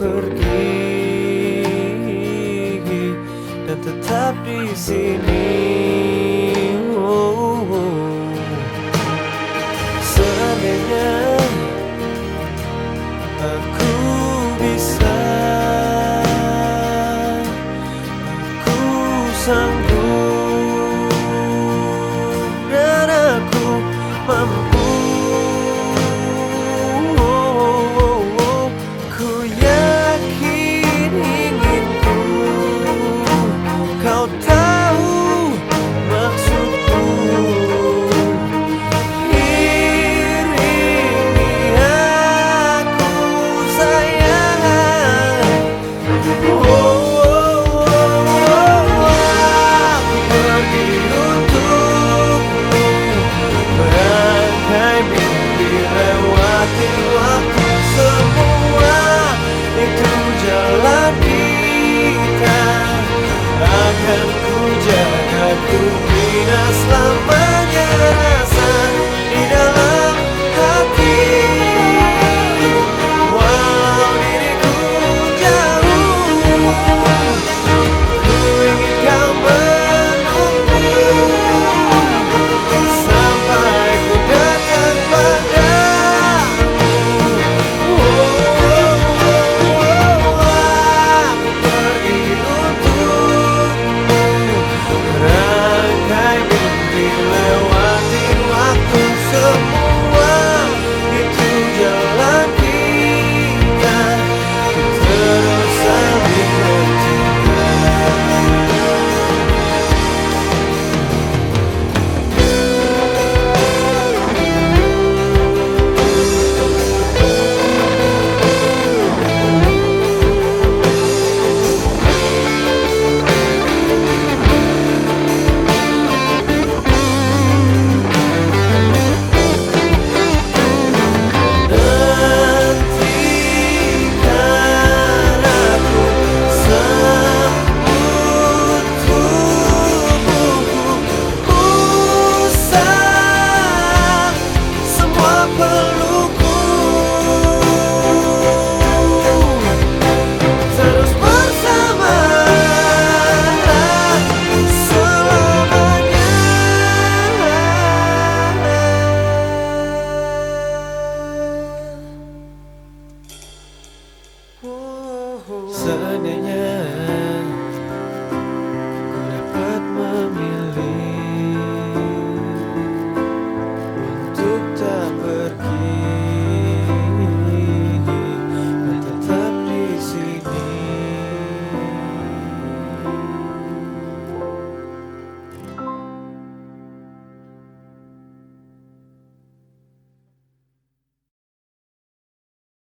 pergi dan tetap di sini. Oh, aku bisa, aku sanggup dan aku mampu. Seandainya